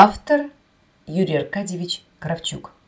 Автор Юрий Аркадьевич Кравчук.